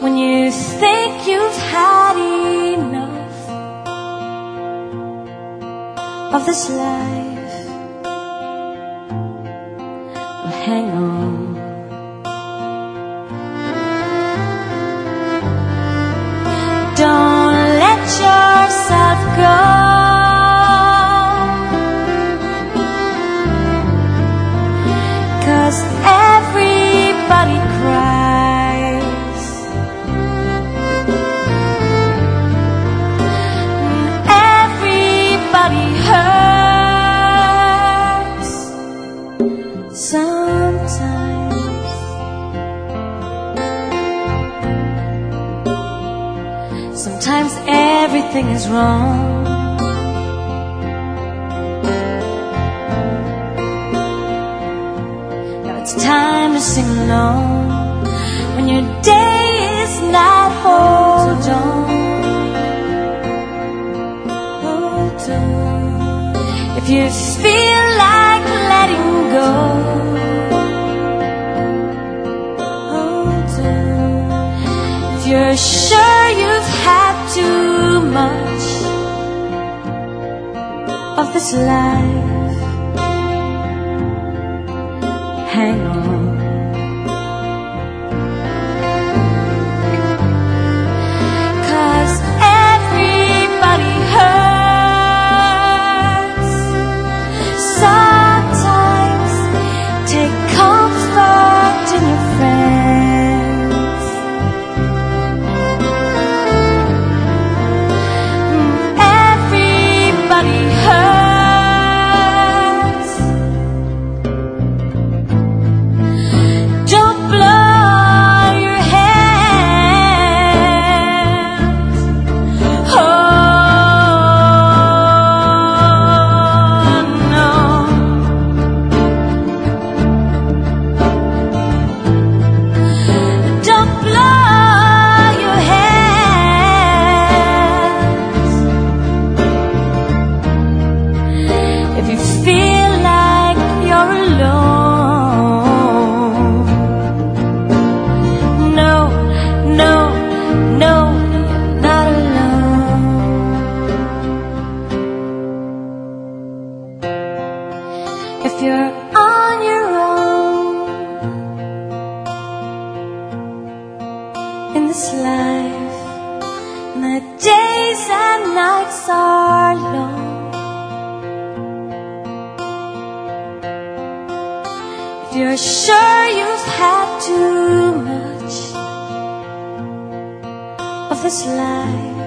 when you think you've had enough of this life well, hang on Sometimes. Sometimes everything is wrong. Now it's time to sing along. When your day is not, hold on. Hold on. If you feel like you're sure you've had too much of this life, If you're on your own in this life, and the days and nights are long. If you're sure you've had too much of this life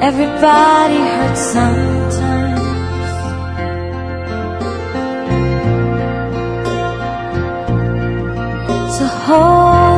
everybody hurts sometimes. So hold